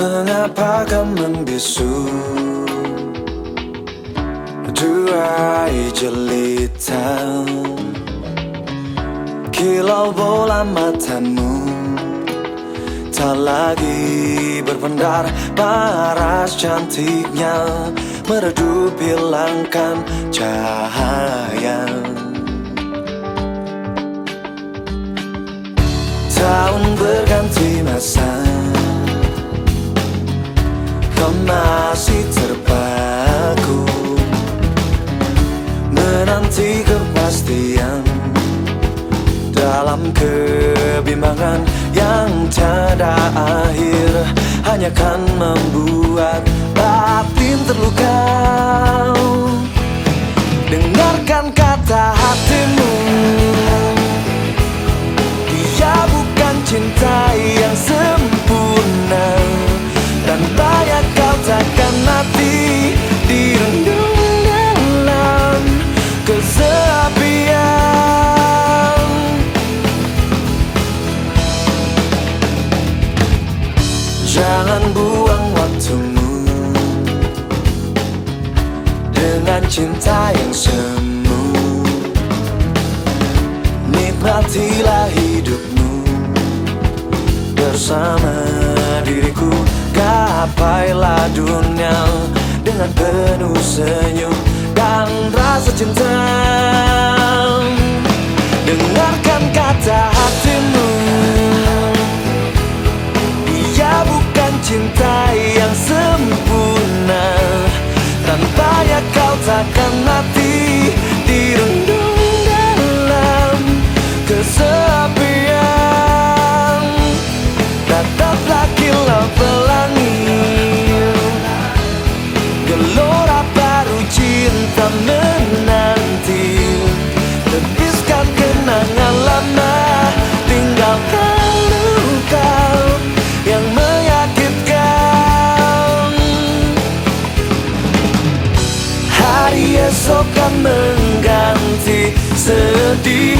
Mengapa kau membisu? Durai jelita. Kilau bola matamu. Tak lagi berpendar Paras cantiknya. Meredup hilangkan cahaya kebimbangan yang tiada akhir Hanya kan membuat batin terluka Jangan buang waktumu. Dengan cinta yang semu. Nikmatilah hidupmu. Bersama diriku Gapailah dunia. Dengan penuh senyum Dan rasa cinta cinta yang sempurna. Tanpanya kau takkan mati esok kan mengganti sedih